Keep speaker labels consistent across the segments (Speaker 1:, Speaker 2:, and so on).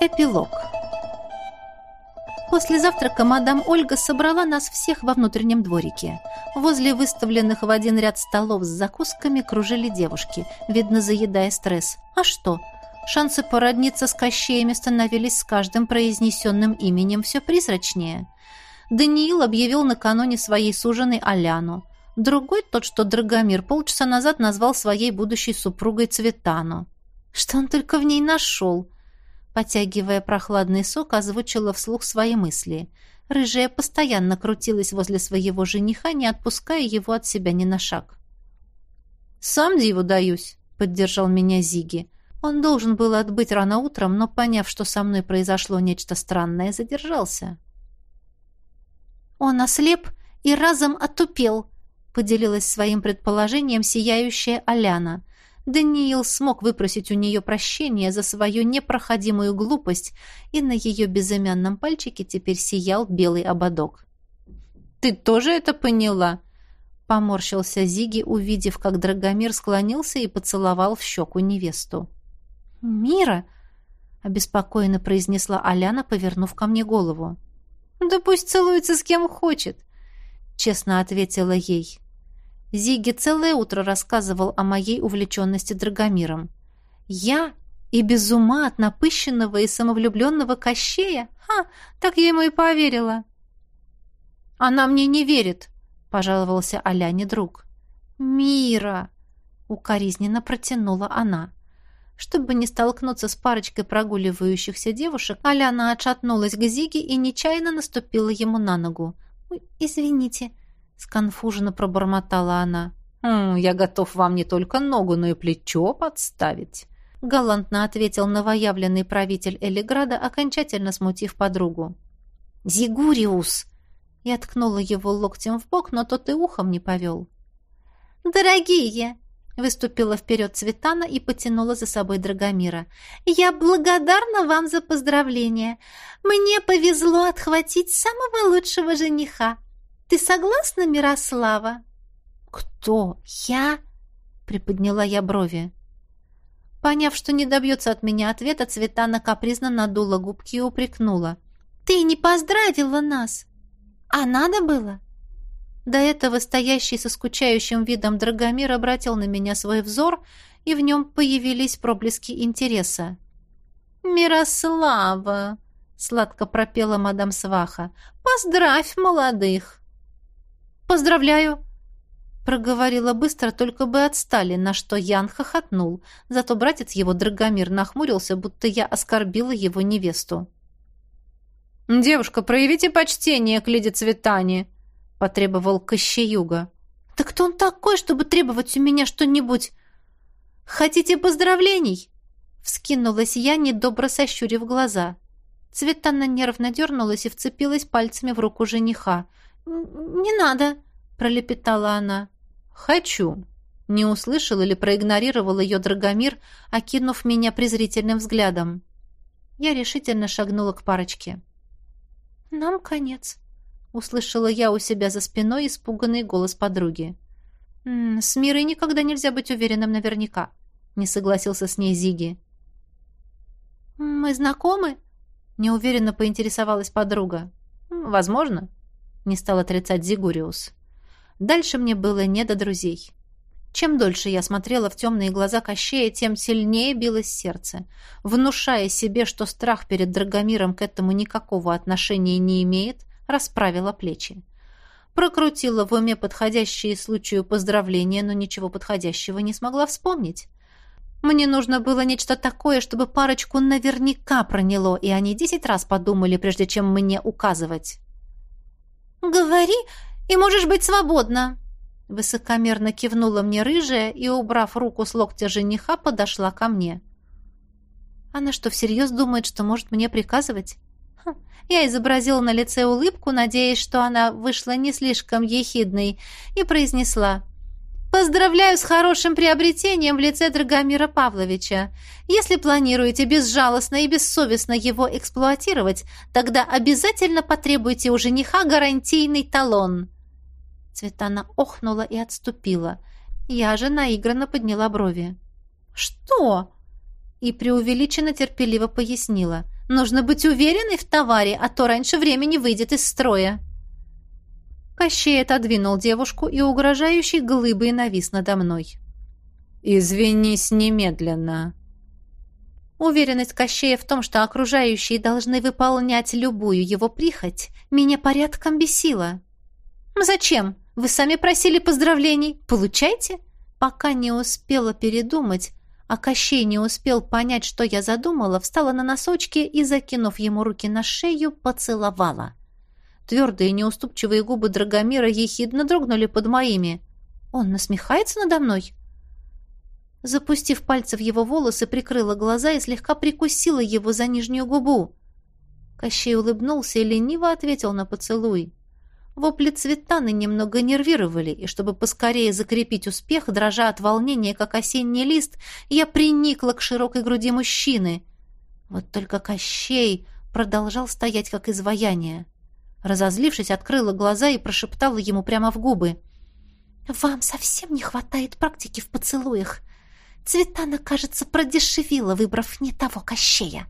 Speaker 1: Эпилог. После завтрака мадам Ольга собрала нас всех во внутреннем дворике. Возле выставленных в один ряд столов с закусками кружили девушки, видно, заедая стресс. А что? Шансы породниться с Кощеями становились с каждым произнесенным именем все призрачнее. Даниил объявил накануне своей суженой Аляну. Другой, тот, что Драгомир, полчаса назад назвал своей будущей супругой Цветану. Что он только в ней нашел? Потягивая прохладный сок, озвучила вслух свои мысли. Рыжая постоянно крутилась возле своего жениха, не отпуская его от себя ни на шаг. «Сам диву даюсь», — поддержал меня Зиги. Он должен был отбыть рано утром, но, поняв, что со мной произошло нечто странное, задержался. «Он ослеп и разом отупел», — поделилась своим предположением сияющая Аляна — Даниил смог выпросить у нее прощение за свою непроходимую глупость, и на ее безымянном пальчике теперь сиял белый ободок. «Ты тоже это поняла?» Поморщился Зиги, увидев, как Драгомир склонился и поцеловал в щеку невесту. «Мира!» — обеспокоенно произнесла Аляна, повернув ко мне голову. «Да пусть целуется с кем хочет!» — честно ответила ей. Зиги целое утро рассказывал о моей увлеченности Драгомиром. Я и без ума от напыщенного и самовлюбленного Кощея? Ха, так я ему и поверила. «Она мне не верит», — пожаловался Аляне друг. «Мира!» — укоризненно протянула она. Чтобы не столкнуться с парочкой прогуливающихся девушек, Аляна отшатнулась к Зиге и нечаянно наступила ему на ногу. «Извините», — сконфуженно пробормотала она. «Хм, «Я готов вам не только ногу, но и плечо подставить», — галантно ответил новоявленный правитель Элиграда, окончательно смутив подругу. «Зигуриус!» Я ткнула его локтем в бок, но тот и ухом не повел. «Дорогие!» — выступила вперед Цветана и потянула за собой Драгомира. «Я благодарна вам за поздравления. Мне повезло отхватить самого лучшего жениха. Ты согласна, Мирослава?» «Кто? Я?» — приподняла я брови. Поняв, что не добьется от меня ответа, Цветана капризно надула губки и упрекнула. «Ты не поздравила нас! А надо было?» До этого стоящий со скучающим видом Драгомир обратил на меня свой взор, и в нем появились проблески интереса. «Мирослава!» — сладко пропела мадам Сваха. «Поздравь молодых!» «Поздравляю!» Проговорила быстро, только бы отстали, на что Ян хохотнул. Зато братец его Драгомир нахмурился, будто я оскорбила его невесту. «Девушка, проявите почтение к леди Цветани!» — потребовал Кощеюга. «Да кто он такой, чтобы требовать у меня что-нибудь?» «Хотите поздравлений?» Вскинулась я, недобро сощурив глаза. Цветана нервно дернулась и вцепилась пальцами в руку жениха. «Не надо», — пролепетала она. «Хочу». Не услышал или проигнорировал ее Драгомир, окинув меня презрительным взглядом. Я решительно шагнула к парочке. «Нам конец», — услышала я у себя за спиной испуганный голос подруги. «М -м, «С Мирой никогда нельзя быть уверенным наверняка», — не согласился с ней Зиги. «Мы знакомы?» — неуверенно поинтересовалась подруга. «Возможно», не стал отрицать Зигуриус. Дальше мне было не до друзей. Чем дольше я смотрела в темные глаза Кощея, тем сильнее билось сердце. Внушая себе, что страх перед Драгомиром к этому никакого отношения не имеет, расправила плечи. Прокрутила в уме подходящие случаю поздравления, но ничего подходящего не смогла вспомнить. Мне нужно было нечто такое, чтобы парочку наверняка проняло, и они десять раз подумали, прежде чем мне указывать. «Говори, и можешь быть свободна!» Высокомерно кивнула мне рыжая и, убрав руку с локтя жениха, подошла ко мне. Она что, всерьез думает, что может мне приказывать? Хм, я изобразила на лице улыбку, надеясь, что она вышла не слишком ехидной, и произнесла Поздравляю с хорошим приобретением в лице Драгомира Павловича. Если планируете безжалостно и бессовестно его эксплуатировать, тогда обязательно потребуйте у жениха гарантийный талон». Цветана охнула и отступила. Я же наигранно подняла брови. «Что?» И преувеличенно терпеливо пояснила. Нужно быть уверенной в товаре, а то раньше времени выйдет из строя». Кощей отодвинул девушку и угрожающей глыбой навис надо мной. «Извинись немедленно». Уверенность Кощея в том, что окружающие должны выполнять любую его прихоть, меня порядком бесила. «Зачем? Вы сами просили поздравлений. Получайте?» Пока не успела передумать, а Кощей не успел понять, что я задумала, встала на носочки и, закинув ему руки на шею, поцеловала. Твердые неуступчивые губы Драгомира ехидно дрогнули под моими. «Он насмехается надо мной?» Запустив пальцы в его волосы, прикрыла глаза и слегка прикусила его за нижнюю губу. Кощей улыбнулся и лениво ответил на поцелуй. Вопли Цветаны немного нервировали, и чтобы поскорее закрепить успех, дрожа от волнения, как осенний лист, я приникла к широкой груди мужчины. Вот только Кощей продолжал стоять, как изваяние. Разозлившись, открыла глаза и прошептала ему прямо в губы. «Вам совсем не хватает практики в поцелуях. Цветана, кажется, продешевила, выбрав не того Кощея».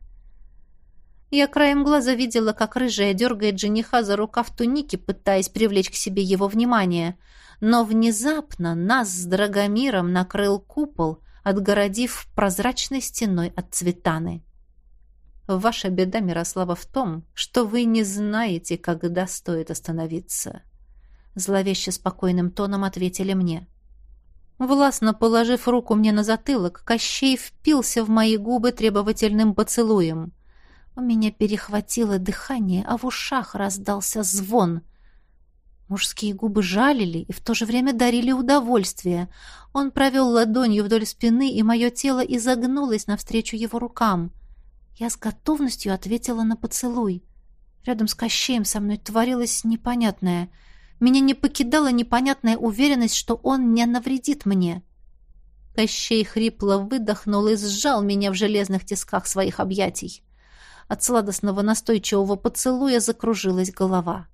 Speaker 1: Я краем глаза видела, как рыжая дергает жениха за рукав туники, пытаясь привлечь к себе его внимание. Но внезапно нас с Драгомиром накрыл купол, отгородив прозрачной стеной от цветаны. Ваша беда, Мирослава, в том, что вы не знаете, когда стоит остановиться. Зловеще спокойным тоном ответили мне. Властно положив руку мне на затылок, Кощей впился в мои губы требовательным поцелуем — у меня перехватило дыхание, а в ушах раздался звон. Мужские губы жалили и в то же время дарили удовольствие. Он провел ладонью вдоль спины, и мое тело изогнулось навстречу его рукам. Я с готовностью ответила на поцелуй. Рядом с Кощеем со мной творилось непонятное. Меня не покидала непонятная уверенность, что он не навредит мне. Кощей хрипло выдохнул и сжал меня в железных тисках своих объятий. От сладостного настойчивого поцелуя закружилась голова.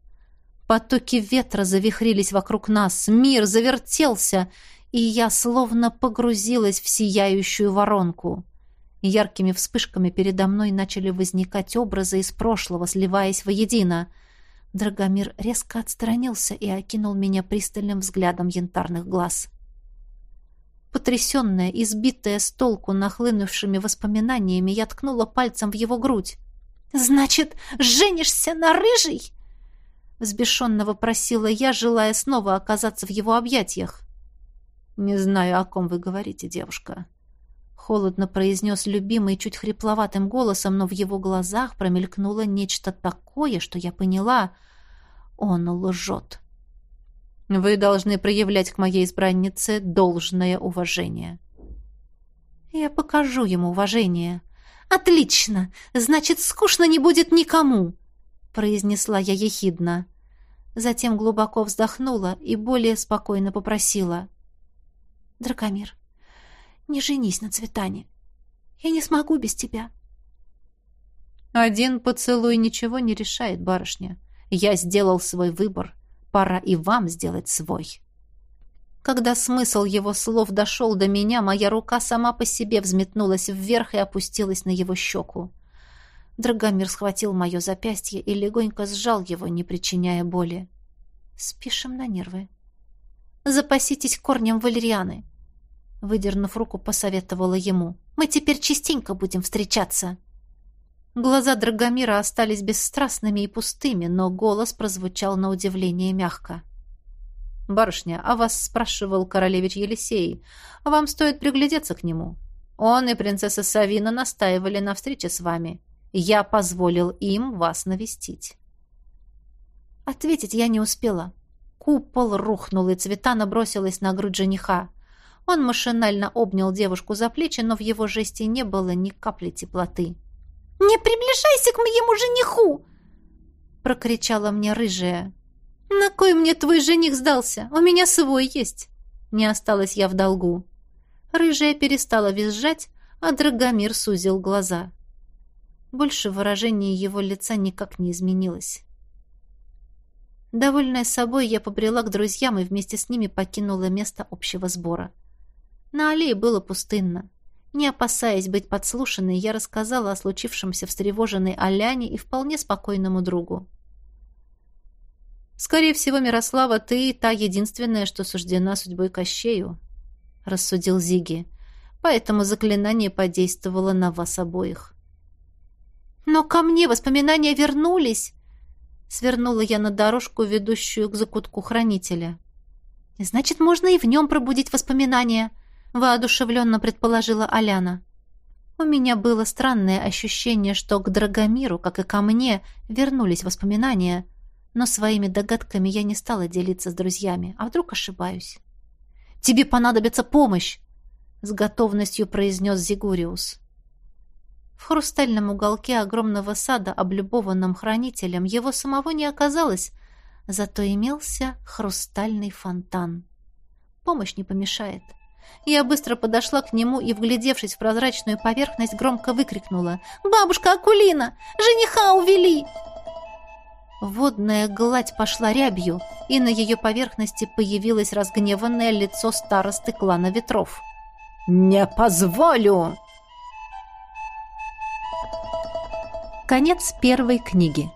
Speaker 1: Потоки ветра завихрились вокруг нас, мир завертелся, и я словно погрузилась в сияющую воронку. Яркими вспышками передо мной начали возникать образы из прошлого, сливаясь воедино. Драгомир резко отстранился и окинул меня пристальным взглядом янтарных глаз. Потрясенная, избитая с толку нахлынувшими воспоминаниями, я ткнула пальцем в его грудь. «Значит, женишься на рыжей?» Взбешенно вопросила я, желая снова оказаться в его объятиях. «Не знаю, о ком вы говорите, девушка», — холодно произнес любимый чуть хрипловатым голосом, но в его глазах промелькнуло нечто такое, что я поняла. Он лжет. Вы должны проявлять к моей избраннице должное уважение. Я покажу ему уважение. Отлично! Значит, скучно не будет никому, произнесла я ехидно. Затем глубоко вздохнула и более спокойно попросила: Дракомир, не женись на Цветане. Я не смогу без тебя. Один поцелуй ничего не решает, барышня. Я сделал свой выбор Пора и вам сделать свой. Когда смысл его слов дошел до меня, моя рука сама по себе взметнулась вверх и опустилась на его щеку. Драгомир схватил мое запястье и легонько сжал его, не причиняя боли. «Спишем на нервы». «Запаситесь корнем валерианы», — выдернув руку, посоветовала ему. «Мы теперь частенько будем встречаться». Глаза Драгомира остались бесстрастными и пустыми, но голос прозвучал на удивление мягко. «Барышня, а вас спрашивал королевич Елисей. Вам стоит приглядеться к нему. Он и принцесса Савина настаивали на встрече с вами. Я позволил им вас навестить». Ответить я не успела. Купол рухнул, и цвета набросилась на грудь жениха. Он машинально обнял девушку за плечи, но в его жесте не было ни капли теплоты. «Не приближайся к моему жениху!» прокричала мне рыжая. «На кой мне твой жених сдался? У меня свой есть!» Не осталась я в долгу. Рыжая перестала визжать, а Драгомир сузил глаза. Больше выражение его лица никак не изменилось. Довольная собой, я побрела к друзьям и вместе с ними покинула место общего сбора. На аллее было пустынно. Не опасаясь быть подслушанной, я рассказала о случившемся встревоженной Аляне и вполне спокойному другу. «Скорее всего, Мирослава, ты та единственная, что суждена судьбой Кощею», — рассудил Зиги. «Поэтому заклинание подействовало на вас обоих». «Но ко мне воспоминания вернулись!» Свернула я на дорожку, ведущую к закутку хранителя. «Значит, можно и в нем пробудить воспоминания», — воодушевленно предположила Аляна. У меня было странное ощущение, что к Драгомиру, как и ко мне, вернулись воспоминания, но своими догадками я не стала делиться с друзьями, а вдруг ошибаюсь. «Тебе понадобится помощь!» — с готовностью произнес Зигуриус. В хрустальном уголке огромного сада, облюбованном хранителем, его самого не оказалось, Зато имелся хрустальный фонтан. Помощь не помешает. Я быстро подошла к нему и, вглядевшись в прозрачную поверхность, громко выкрикнула «Бабушка Акулина! Жениха увели!» Водная гладь пошла рябью, и на ее поверхности появилось разгневанное лицо старосты клана ветров. «Не позволю!» Конец первой книги.